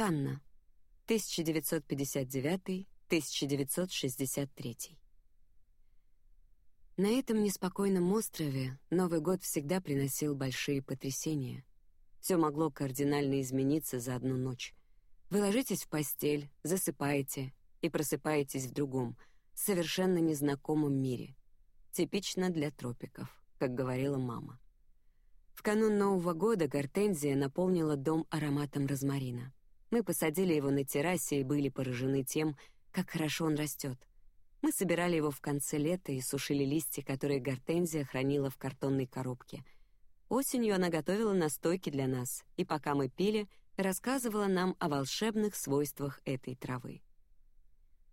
Ханна. 1959-1963. На этом неспокойном острове Новый год всегда приносил большие потрясения. Все могло кардинально измениться за одну ночь. Вы ложитесь в постель, засыпаете и просыпаетесь в другом, совершенно незнакомом мире. Типично для тропиков, как говорила мама. В канун Нового года гортензия наполнила дом ароматом розмарина. Мы посадили его на террасе и были поражены тем, как хорошо он растет. Мы собирали его в конце лета и сушили листья, которые гортензия хранила в картонной коробке. Осенью она готовила настойки для нас, и пока мы пили, рассказывала нам о волшебных свойствах этой травы.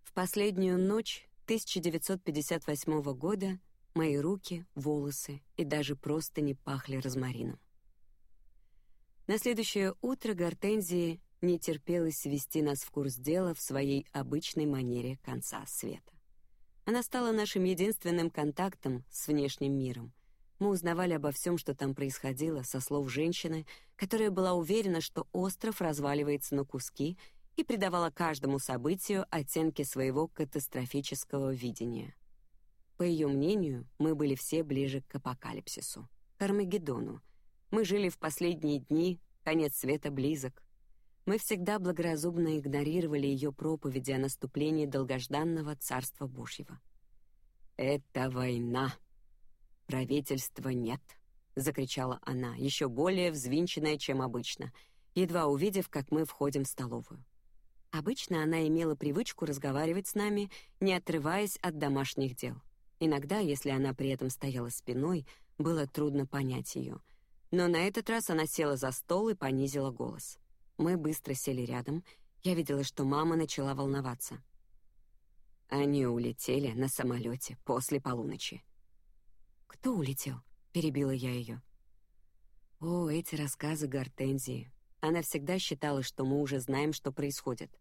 В последнюю ночь 1958 года мои руки, волосы и даже просто не пахли розмарином. На следующее утро Гортензии не терпелось ввести нас в курс дела в своей обычной манере конца света. Она стала нашим единственным контактом с внешним миром. Мы узнавали обо всем, что там происходило, со слов женщины, которая была уверена, что остров разваливается на куски и придавала каждому событию оттенки своего катастрофического видения. По ее мнению, мы были все ближе к апокалипсису, к Армагеддону. Мы жили в последние дни, конец света близок. Мы всегда благоразумно игнорировали ее проповеди о наступлении долгожданного Царства Божьего. «Это война. Правительства нет», — закричала она, еще более взвинченная, чем обычно, едва увидев, как мы входим в столовую. Обычно она имела привычку разговаривать с нами, не отрываясь от домашних дел. Иногда, если она при этом стояла спиной, было трудно понять ее. Но на этот раз она села за стол и понизила голос. Мы быстро сели рядом. Я видела, что мама начала волноваться. Они улетели на самолете после полуночи. Кто улетел? перебила я ее. О, эти рассказы Гортензии. Она всегда считала, что мы уже знаем, что происходит.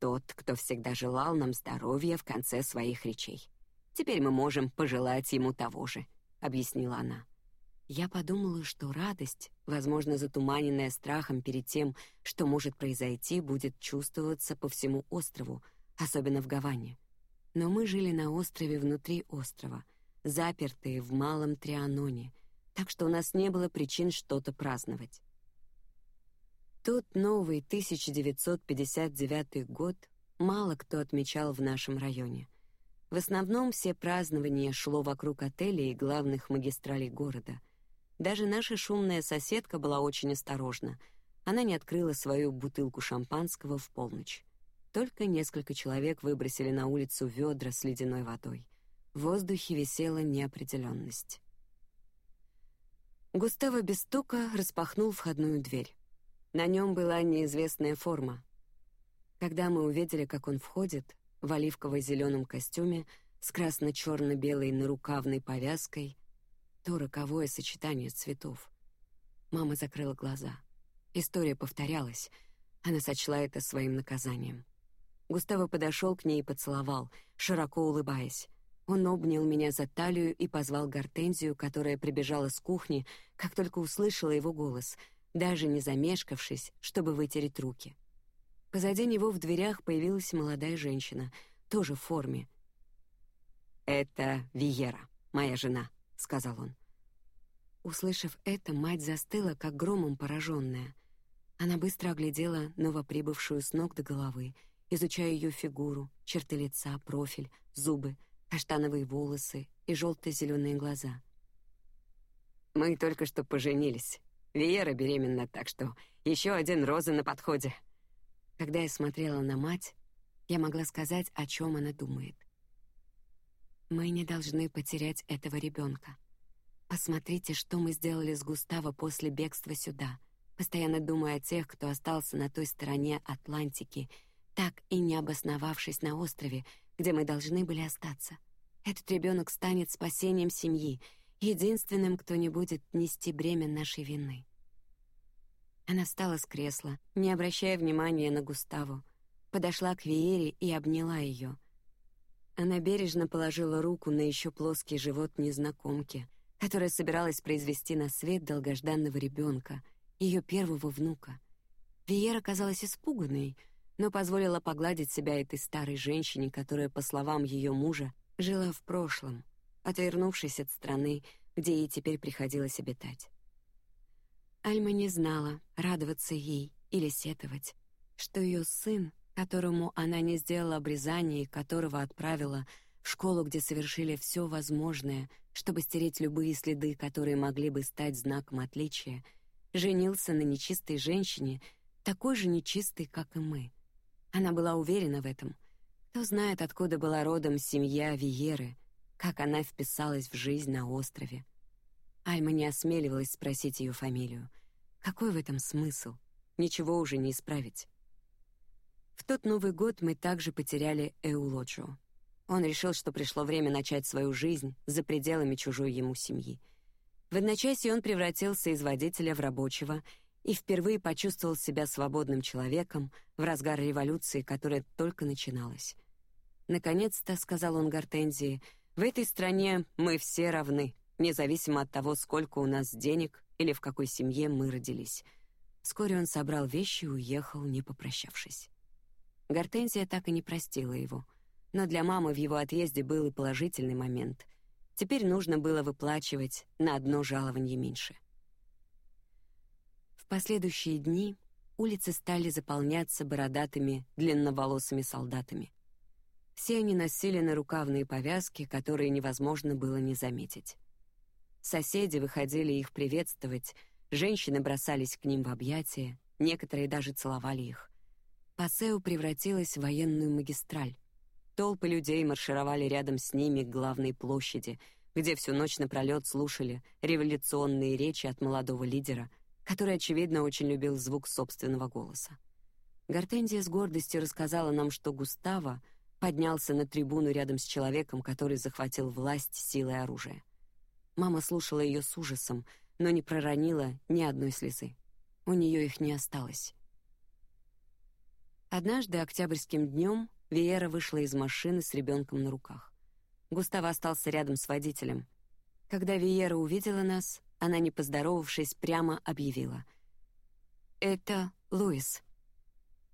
Тот, кто всегда желал нам здоровья в конце своих речей. Теперь мы можем пожелать ему того же, объяснила она. Я подумала, что радость, возможно, затуманенная страхом перед тем, что может произойти, будет чувствоваться по всему острову, особенно в Гаване. Но мы жили на острове внутри острова, запертые в малом Трианоне, так что у нас не было причин что-то праздновать. Тот новый 1959 год мало кто отмечал в нашем районе. В основном все празднования шло вокруг отелей и главных магистралей города — даже наша шумная соседка была очень осторожна. Она не открыла свою бутылку шампанского в полночь. Только несколько человек выбросили на улицу ведра с ледяной водой. В воздухе висела неопределенность. Густаво без стука распахнул входную дверь. На нем была неизвестная форма. Когда мы увидели, как он входит, в оливково-зеленом костюме с красно-черно-белой нарукавной повязкой, то роковое сочетание цветов. Мама закрыла глаза. История повторялась. Она сочла это своим наказанием. Густаво подошел к ней и поцеловал, широко улыбаясь. Он обнял меня за талию и позвал Гортензию, которая прибежала с кухни, как только услышала его голос, даже не замешкавшись, чтобы вытереть руки. Позади него в дверях появилась молодая женщина, тоже в форме. Это Виера, моя жена сказал он. Услышав это, мать застыла, как громом пораженная. Она быстро оглядела новоприбывшую с ног до головы, изучая ее фигуру, черты лица, профиль, зубы, каштановые волосы и желто-зеленые глаза. Мы только что поженились. Виера беременна, так что еще один роза на подходе. Когда я смотрела на мать, я могла сказать, о чем она думает. Мы не должны потерять этого ребенка. Посмотрите, что мы сделали с Густаво после бегства сюда. Постоянно думая о тех, кто остался на той стороне Атлантики, так и не обосновавшись на острове, где мы должны были остаться. Этот ребенок станет спасением семьи, единственным, кто не будет нести бремя нашей вины. Она встала с кресла, не обращая внимания на Густаво, подошла к Виере и обняла ее. Она бережно положила руку на еще плоский живот незнакомки, которая собиралась произвести на свет долгожданного ребенка, ее первого внука. Виера казалась испуганной, но позволила погладить себя этой старой женщине, которая, по словам ее мужа, жила в прошлом, отвернувшись от страны, где ей теперь приходилось обитать. Альма не знала, радоваться ей или сетовать, что ее сын, которому она не сделала обрезание и которого отправила школу, где совершили все возможное, чтобы стереть любые следы, которые могли бы стать знаком отличия, женился на нечистой женщине, такой же нечистой, как и мы. Она была уверена в этом. Кто знает, откуда была родом семья Виеры, как она вписалась в жизнь на острове. Альма не осмеливалась спросить ее фамилию. Какой в этом смысл? Ничего уже не исправить. В тот Новый год мы также потеряли Эулоджо. Он решил, что пришло время начать свою жизнь за пределами чужой ему семьи. В одночасье он превратился из водителя в рабочего и впервые почувствовал себя свободным человеком в разгар революции, которая только начиналась. Наконец-то, сказал он Гортензии, в этой стране мы все равны, независимо от того, сколько у нас денег или в какой семье мы родились. Вскоре он собрал вещи и уехал, не попрощавшись. Гортензия так и не простила его, но для мамы в его отъезде был и положительный момент. Теперь нужно было выплачивать на одно жалование меньше. В последующие дни улицы стали заполняться бородатыми, длинноволосыми солдатами. Все они носили нарукавные повязки, которые невозможно было не заметить. Соседи выходили их приветствовать, женщины бросались к ним в объятия, некоторые даже целовали их. Пасео превратилась в военную магистраль. Толпы людей маршировали рядом с ними к главной площади, где всю ночь напролет слушали революционные речи от молодого лидера, который очевидно очень любил звук собственного голоса. Гортензия с гордостью рассказала нам, что Густаво поднялся на трибуну рядом с человеком, который захватил власть силой оружия. Мама слушала ее с ужасом, но не проронила ни одной слезы. У нее их не осталось. Однажды октябрьским днем Виера вышла из машины с ребенком на руках. Густаво остался рядом с водителем. Когда Виера увидела нас, она, не поздоровавшись, прямо объявила: "Это Луис".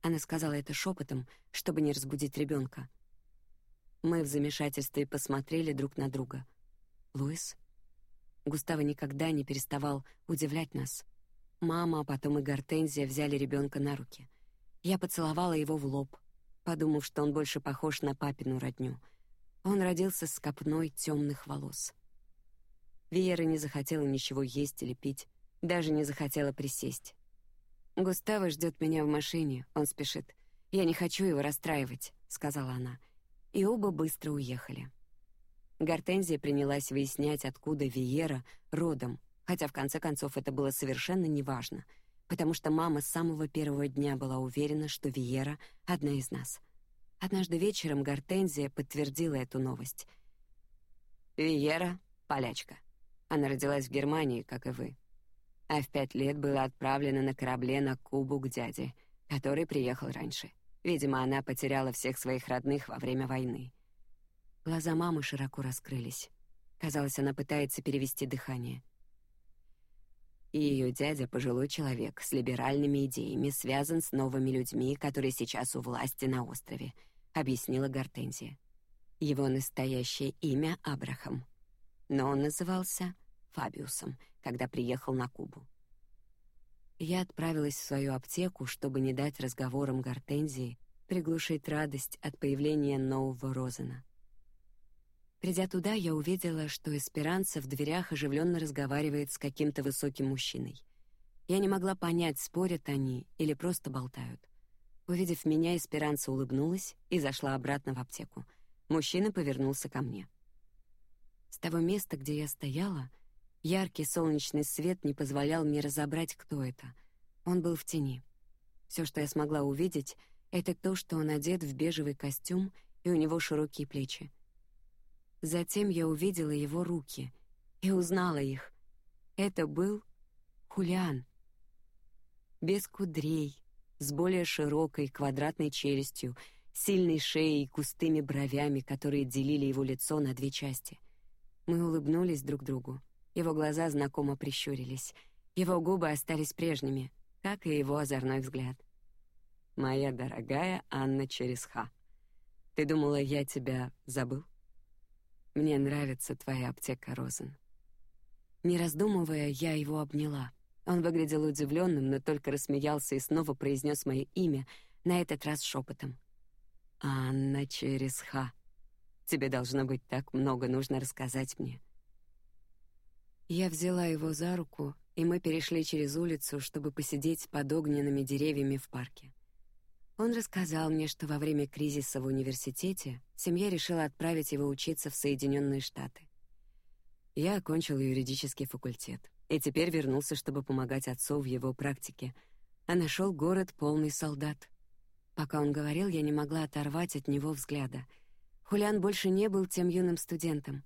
Она сказала это шепотом, чтобы не разбудить ребенка. Мы в замешательстве посмотрели друг на друга. Луис. Густаво никогда не переставал удивлять нас. Мама, а потом и Гортензия взяли ребенка на руки. Я поцеловала его в лоб, подумав, что он больше похож на папину родню. Он родился с копной темных волос. Виера не захотела ничего есть или пить, даже не захотела присесть. Густаво ждет меня в машине, он спешит. Я не хочу его расстраивать, сказала она и оба быстро уехали. Гортензия принялась выяснять, откуда Виера родом, хотя в конце концов это было совершенно неважно, потому что мама с самого первого дня была уверена, что Виера одна из нас. Однажды вечером Гортензия подтвердила эту новость. Виера полячка. Она родилась в Германии, как и вы, а в пять лет была отправлена на корабле на Кубу к дяде, который приехал раньше. Видимо, она потеряла всех своих родных во время войны. Глаза мамы широко раскрылись. Казалось, она пытается перевести дыхание. И ее дядя пожилой человек с либеральными идеями, связан с новыми людьми, которые сейчас у власти на острове, объяснила Гортензия. Его настоящее имя Абрахам, но он назывался Фабиусом, когда приехал на Кубу. Я отправилась в свою аптеку, чтобы не дать разговорам Гортензии приглушить радость от появления нового Розена. Придя туда, я увидела, что Эсперанца в дверях оживленно разговаривает с каким-то высоким мужчиной. Я не могла понять, спорят они или просто болтают. Увидев меня, Эсперанца улыбнулась и зашла обратно в аптеку. Мужчина повернулся ко мне. С того места, где я стояла, Яркий солнечный свет не позволял мне разобрать, кто это. Он был в тени. Все, что я смогла увидеть, это то, что он одет в бежевый костюм и у него широкие плечи. Затем я увидела его руки и узнала их. Это был Хулиан. Без кудрей, с более широкой квадратной челюстью, сильной шеей и густыми бровями, которые делили его лицо на две части. Мы улыбнулись друг другу. Его глаза знакомо прищурились. Его губы остались прежними, как и его озорной взгляд. моя дорогая Анна через Х. Ты думала, я тебя забыл? Мне нравится твоя аптека, Розен. Не раздумывая, я его обняла. Он выглядел удивленным, но только рассмеялся и снова произнес мое имя, на этот раз шепотом. Анна через Х. Тебе должно быть так много нужно рассказать мне. Я взяла его за руку, и мы перешли через улицу, чтобы посидеть под огненными деревьями в парке. Он рассказал мне, что во время кризиса в университете семья решила отправить его учиться в Соединенные Штаты. Я окончил юридический факультет и теперь вернулся, чтобы помогать отцу в его практике, а нашел город полный солдат. Пока он говорил, я не могла оторвать от него взгляда. Хулиан больше не был тем юным студентом.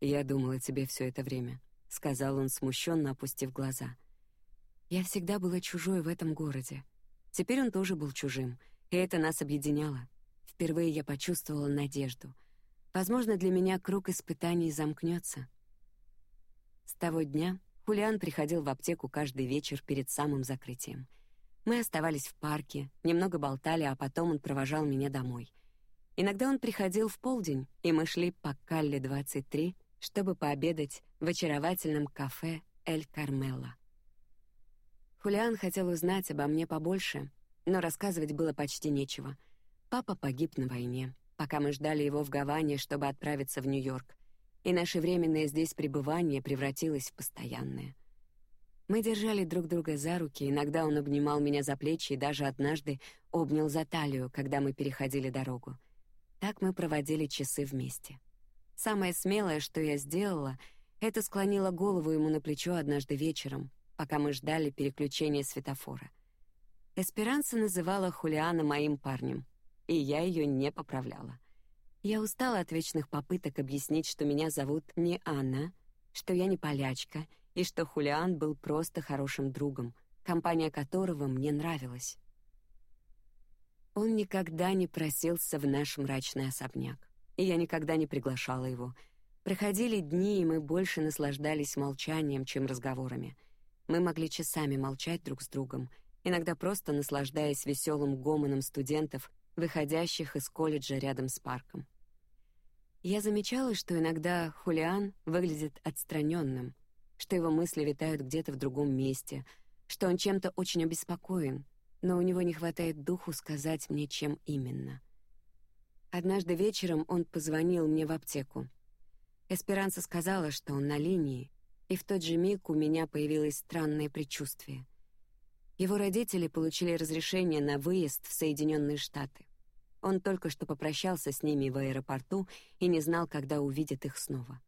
Я думал о тебе все это время, сказал он смущенно, опустив глаза. Я всегда была чужой в этом городе. Теперь он тоже был чужим, и это нас объединяло. Впервые я почувствовала надежду. Возможно, для меня круг испытаний замкнется. С того дня Хулиан приходил в аптеку каждый вечер перед самым закрытием. Мы оставались в парке, немного болтали, а потом он провожал меня домой. Иногда он приходил в полдень, и мы шли по Калле 23, чтобы пообедать в очаровательном кафе Эль Кармелла. Хулиан хотел узнать обо мне побольше, но рассказывать было почти нечего. Папа погиб на войне, пока мы ждали его в Гаване, чтобы отправиться в Нью-Йорк, и наше временное здесь пребывание превратилось в постоянное. Мы держали друг друга за руки, иногда он обнимал меня за плечи и даже однажды обнял за талию, когда мы переходили дорогу. Так мы проводили часы вместе. Самое смелое, что я сделала, это склонила голову ему на плечо однажды вечером, пока мы ждали переключения светофора. Эсперанса называла Хулиана моим парнем, и я ее не поправляла. Я устала от вечных попыток объяснить, что меня зовут не Анна, что я не полячка и что Хулиан был просто хорошим другом, компания которого мне нравилась. Он никогда не просился в наш мрачный особняк, и я никогда не приглашала его. Проходили дни, и мы больше наслаждались молчанием, чем разговорами — мы могли часами молчать друг с другом, иногда просто наслаждаясь веселым гомоном студентов, выходящих из колледжа рядом с парком. Я замечала, что иногда Хулиан выглядит отстраненным, что его мысли витают где-то в другом месте, что он чем-то очень обеспокоен, но у него не хватает духу сказать мне, чем именно. Однажды вечером он позвонил мне в аптеку. Эсперанса сказала, что он на линии, и в тот же миг у меня появилось странное предчувствие. Его родители получили разрешение на выезд в Соединенные Штаты. Он только что попрощался с ними в аэропорту и не знал, когда увидит их снова.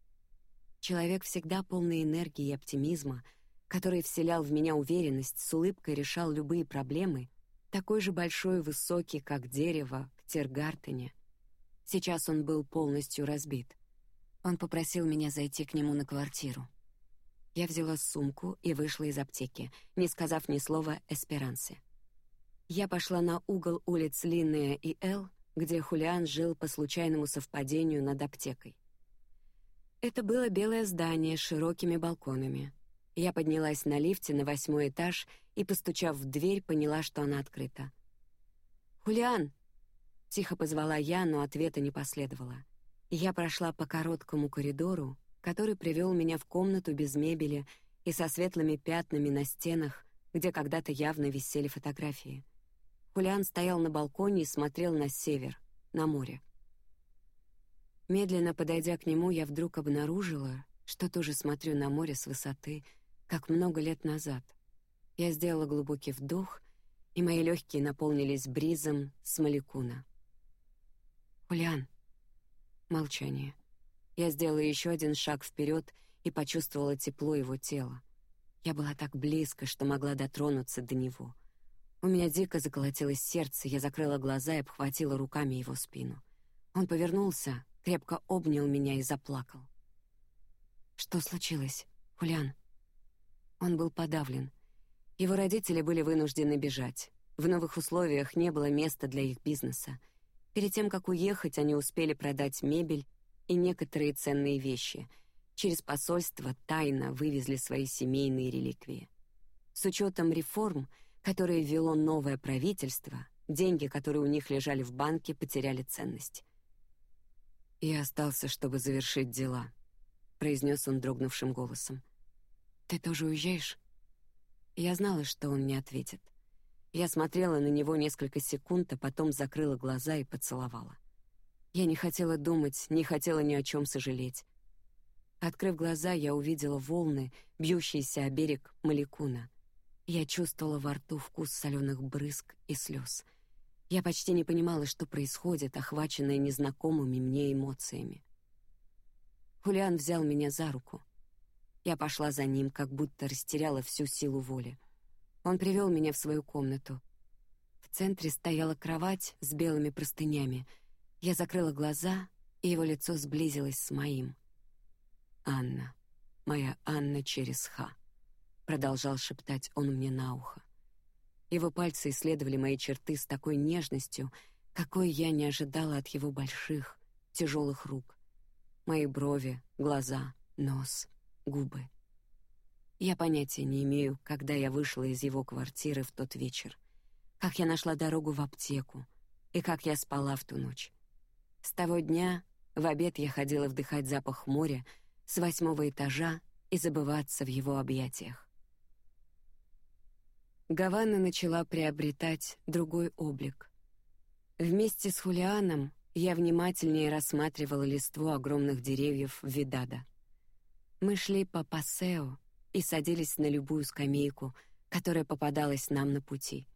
Человек всегда полный энергии и оптимизма, который вселял в меня уверенность, с улыбкой решал любые проблемы, такой же большой и высокий, как дерево в Тергартене. Сейчас он был полностью разбит. Он попросил меня зайти к нему на квартиру. Я взяла сумку и вышла из аптеки, не сказав ни слова Эсперансе. Я пошла на угол улиц Линнея и Эл, где Хулиан жил по случайному совпадению над аптекой. Это было белое здание с широкими балконами. Я поднялась на лифте на восьмой этаж и, постучав в дверь, поняла, что она открыта. «Хулиан!» — тихо позвала я, но ответа не последовало. Я прошла по короткому коридору, который привел меня в комнату без мебели и со светлыми пятнами на стенах, где когда-то явно висели фотографии. Хулиан стоял на балконе и смотрел на север, на море. Медленно подойдя к нему, я вдруг обнаружила, что тоже смотрю на море с высоты, как много лет назад. Я сделала глубокий вдох, и мои легкие наполнились бризом с Маликуна. Хулиан. Молчание. Я сделала еще один шаг вперед и почувствовала тепло его тела. Я была так близко, что могла дотронуться до него. У меня дико заколотилось сердце, я закрыла глаза и обхватила руками его спину. Он повернулся, крепко обнял меня и заплакал. Что случилось, Хулиан? Он был подавлен. Его родители были вынуждены бежать. В новых условиях не было места для их бизнеса. Перед тем как уехать, они успели продать мебель и некоторые ценные вещи. Через посольство тайно вывезли свои семейные реликвии. С учетом реформ которые ввело новое правительство, деньги, которые у них лежали в банке, потеряли ценность. «Я остался, чтобы завершить дела», — произнес он дрогнувшим голосом. «Ты тоже уезжаешь?» Я знала, что он не ответит. Я смотрела на него несколько секунд, а потом закрыла глаза и поцеловала. Я не хотела думать, не хотела ни о чем сожалеть. Открыв глаза, я увидела волны, бьющиеся о берег Маликуна. Я чувствовала во рту вкус соленых брызг и слез — я почти не понимала, что происходит, охваченная незнакомыми мне эмоциями. Хулиан взял меня за руку. Я пошла за ним, как будто растеряла всю силу воли. Он привел меня в свою комнату. В центре стояла кровать с белыми простынями. Я закрыла глаза, и его лицо сблизилось с моим. Анна, моя Анна через Ха, продолжал шептать он мне на ухо. Его пальцы исследовали мои черты с такой нежностью, какой я не ожидала от его больших, тяжелых рук. Мои брови, глаза, нос, губы. Я понятия не имею, когда я вышла из его квартиры в тот вечер, как я нашла дорогу в аптеку и как я спала в ту ночь. С того дня в обед я ходила вдыхать запах моря с восьмого этажа и забываться в его объятиях. Гавана начала приобретать другой облик. Вместе с Хулианом я внимательнее рассматривала листву огромных деревьев Видада. Мы шли по пассео и садились на любую скамейку, которая попадалась нам на пути.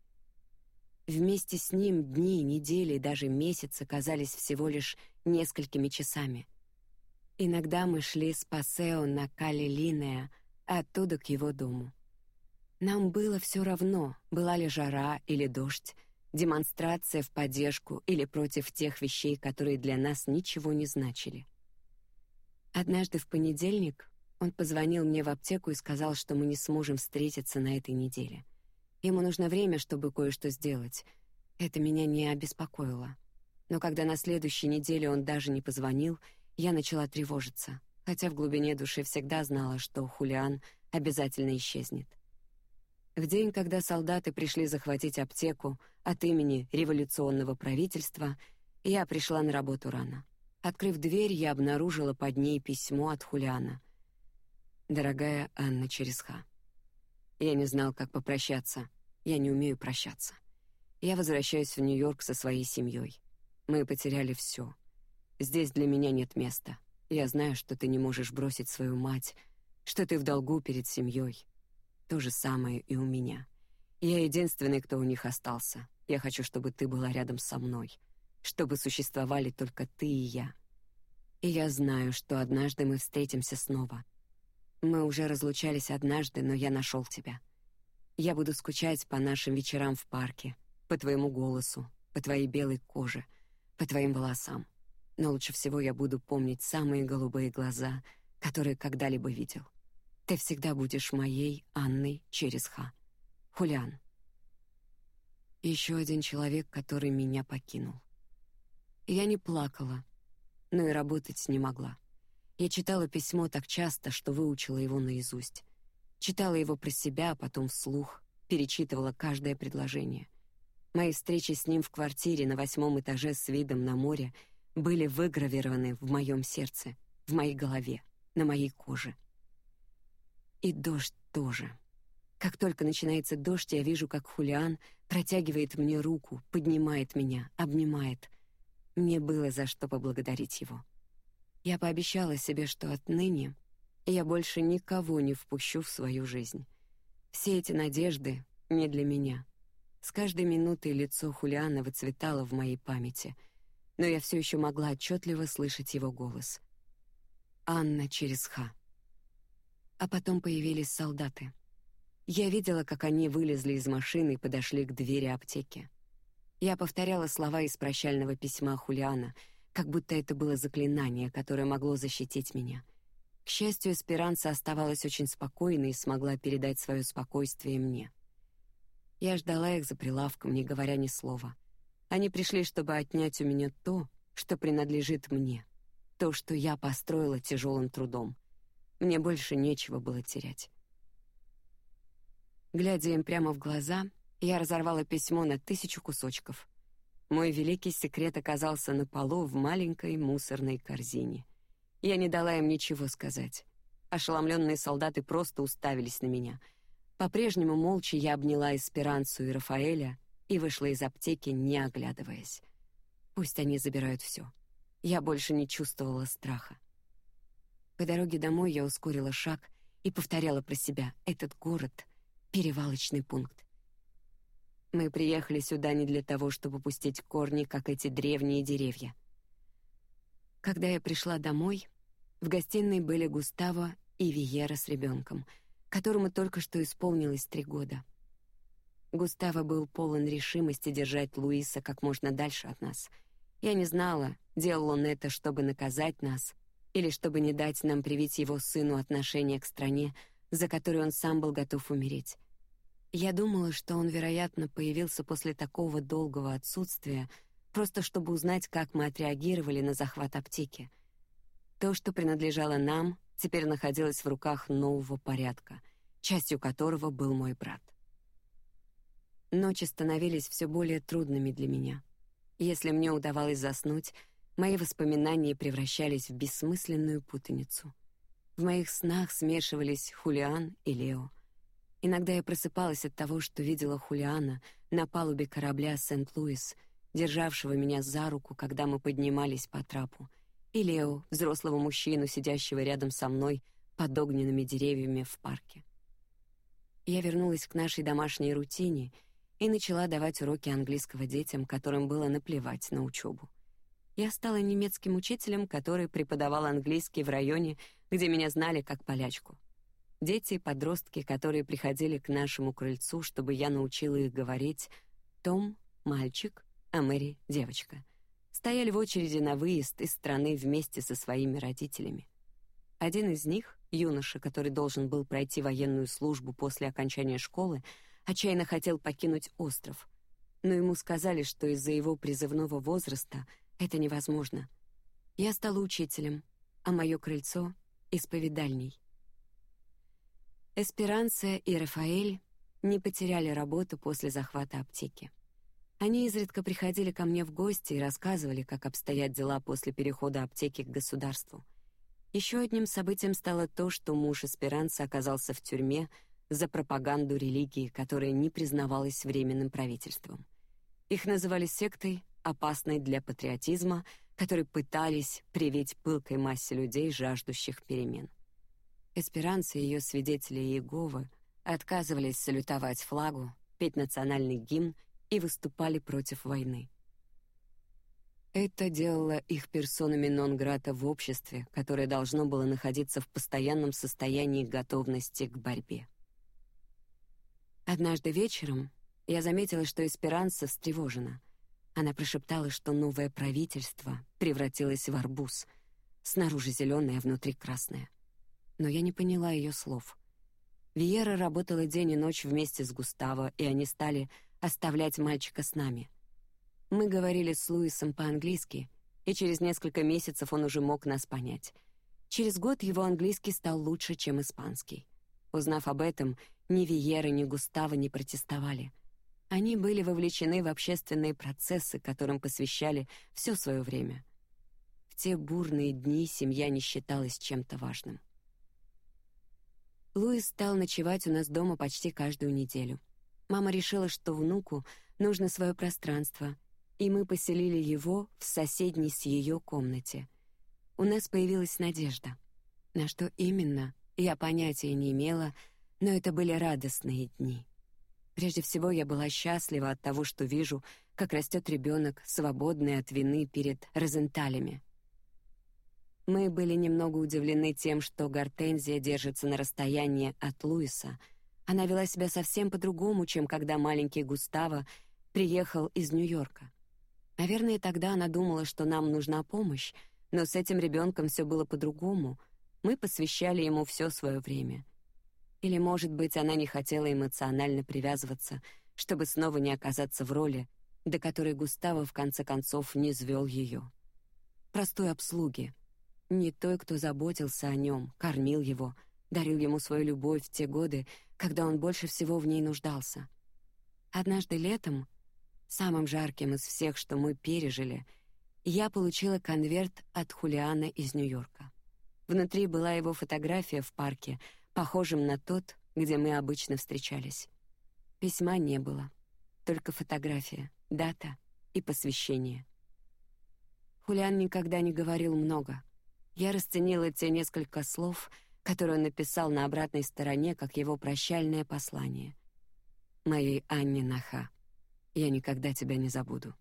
Вместе с ним дни, недели и даже месяцы казались всего лишь несколькими часами. Иногда мы шли с пассео на Кале-Линея, оттуда к его дому. Нам было все равно, была ли жара или дождь, демонстрация в поддержку или против тех вещей, которые для нас ничего не значили. Однажды в понедельник он позвонил мне в аптеку и сказал, что мы не сможем встретиться на этой неделе. Ему нужно время, чтобы кое-что сделать. Это меня не обеспокоило. Но когда на следующей неделе он даже не позвонил, я начала тревожиться, хотя в глубине души всегда знала, что Хулиан обязательно исчезнет. В день, когда солдаты пришли захватить аптеку от имени революционного правительства, я пришла на работу рано. Открыв дверь, я обнаружила под ней письмо от Хулиана. Дорогая Анна Чересха, я не знал, как попрощаться. Я не умею прощаться. Я возвращаюсь в Нью-Йорк со своей семьей. Мы потеряли все. Здесь для меня нет места. Я знаю, что ты не можешь бросить свою мать, что ты в долгу перед семьей. То же самое и у меня. Я единственный, кто у них остался. Я хочу, чтобы ты была рядом со мной, чтобы существовали только ты и я. И я знаю, что однажды мы встретимся снова. Мы уже разлучались однажды, но я нашел тебя. Я буду скучать по нашим вечерам в парке, по твоему голосу, по твоей белой коже, по твоим волосам. Но лучше всего я буду помнить самые голубые глаза, которые когда-либо видел. Ты всегда будешь моей Анной через Ха. Хулиан. Еще один человек, который меня покинул. Я не плакала, но и работать не могла. Я читала письмо так часто, что выучила его наизусть. Читала его про себя, а потом вслух, перечитывала каждое предложение. Мои встречи с ним в квартире на восьмом этаже с видом на море были выгравированы в моем сердце, в моей голове, на моей коже. И дождь тоже. Как только начинается дождь, я вижу, как Хулиан протягивает мне руку, поднимает меня, обнимает. Мне было за что поблагодарить его. Я пообещала себе, что отныне я больше никого не впущу в свою жизнь. Все эти надежды не для меня. С каждой минутой лицо Хулиана выцветало в моей памяти, но я все еще могла отчетливо слышать его голос. Анна через Ха. А потом появились солдаты. Я видела, как они вылезли из машины и подошли к двери аптеки. Я повторяла слова из прощального письма Хулиана, как будто это было заклинание, которое могло защитить меня. К счастью, Эсперанца оставалась очень спокойной и смогла передать свое спокойствие мне. Я ждала их за прилавком, не говоря ни слова. Они пришли, чтобы отнять у меня то, что принадлежит мне, то, что я построила тяжелым трудом. Мне больше нечего было терять. Глядя им прямо в глаза, Я разорвала письмо на тысячу кусочков. Мой великий секрет оказался на полу в маленькой мусорной корзине. Я не дала им ничего сказать. Ошеломленные солдаты просто уставились на меня. По-прежнему молча я обняла Эсперансу и Рафаэля и вышла из аптеки, не оглядываясь. Пусть они забирают все. Я больше не чувствовала страха. По дороге домой я ускорила шаг и повторяла про себя: этот город — перевалочный пункт. Мы приехали сюда не для того, чтобы пустить корни, как эти древние деревья. Когда я пришла домой, в гостиной были Густаво и Виера с ребенком, которому только что исполнилось три года. Густаво был полон решимости держать Луиса как можно дальше от нас. Я не знала, делал он это, чтобы наказать нас или чтобы не дать нам привить его сыну отношение к стране, за которую он сам был готов умереть. Я думала, что он, вероятно, появился после такого долгого отсутствия, просто чтобы узнать, как мы отреагировали на захват аптеки. То, что принадлежало нам, теперь находилось в руках нового порядка, частью которого был мой брат. Ночи становились все более трудными для меня. Если мне удавалось заснуть, мои воспоминания превращались в бессмысленную путаницу. В моих снах смешивались Хулиан и Лео — Иногда я просыпалась от того, что видела Хулиана на палубе корабля Сент-Луис, державшего меня за руку, когда мы поднимались по трапу, и Лео, взрослого мужчину, сидящего рядом со мной под огненными деревьями в парке. Я вернулась к нашей домашней рутине и начала давать уроки английского детям, которым было наплевать на учебу. Я стала немецким учителем, который преподавал английский в районе, где меня знали как полячку. Дети и подростки, которые приходили к нашему крыльцу, чтобы я научила их говорить «Том — мальчик, а Мэри — девочка», стояли в очереди на выезд из страны вместе со своими родителями. Один из них, юноша, который должен был пройти военную службу после окончания школы, отчаянно хотел покинуть остров, но ему сказали, что из-за его призывного возраста это невозможно. Я стала учителем, а мое крыльцо — исповедальней. Эсперанца и Рафаэль не потеряли работу после захвата аптеки. Они изредка приходили ко мне в гости и рассказывали, как обстоят дела после перехода аптеки к государству. Еще одним событием стало то, что муж Эсперанца оказался в тюрьме за пропаганду религии, которая не признавалась временным правительством. Их называли сектой, опасной для патриотизма, которые пытались привить пылкой массе людей, жаждущих перемен. Эсперанца и ее свидетели Иеговы отказывались салютовать флагу, петь национальный гимн и выступали против войны. Это делало их персонами нон-грата в обществе, которое должно было находиться в постоянном состоянии готовности к борьбе. Однажды вечером я заметила, что Эсперанца встревожена. Она прошептала, что новое правительство превратилось в арбуз, снаружи зеленое, а внутри красное но я не поняла ее слов. Виера работала день и ночь вместе с Густаво, и они стали оставлять мальчика с нами. Мы говорили с Луисом по-английски, и через несколько месяцев он уже мог нас понять. Через год его английский стал лучше, чем испанский. Узнав об этом, ни Виера, ни Густаво не протестовали. Они были вовлечены в общественные процессы, которым посвящали все свое время. В те бурные дни семья не считалась чем-то важным. Луис стал ночевать у нас дома почти каждую неделю. Мама решила, что внуку нужно свое пространство, и мы поселили его в соседней с ее комнате. У нас появилась надежда. На что именно, я понятия не имела, но это были радостные дни. Прежде всего, я была счастлива от того, что вижу, как растет ребенок, свободный от вины перед Розенталями. Мы были немного удивлены тем, что Гортензия держится на расстоянии от Луиса. Она вела себя совсем по-другому, чем когда маленький Густаво приехал из Нью-Йорка. Наверное, тогда она думала, что нам нужна помощь, но с этим ребенком все было по-другому. Мы посвящали ему все свое время. Или, может быть, она не хотела эмоционально привязываться, чтобы снова не оказаться в роли, до которой Густаво в конце концов не звел ее. Простой обслуги — не той, кто заботился о нем, кормил его, дарил ему свою любовь в те годы, когда он больше всего в ней нуждался. Однажды летом, самым жарким из всех, что мы пережили, я получила конверт от Хулиана из Нью-Йорка. Внутри была его фотография в парке, похожем на тот, где мы обычно встречались. Письма не было, только фотография, дата и посвящение. Хулиан никогда не говорил много. Я расценила те несколько слов, которые он написал на обратной стороне, как его прощальное послание. Моей Анне Наха. Я никогда тебя не забуду.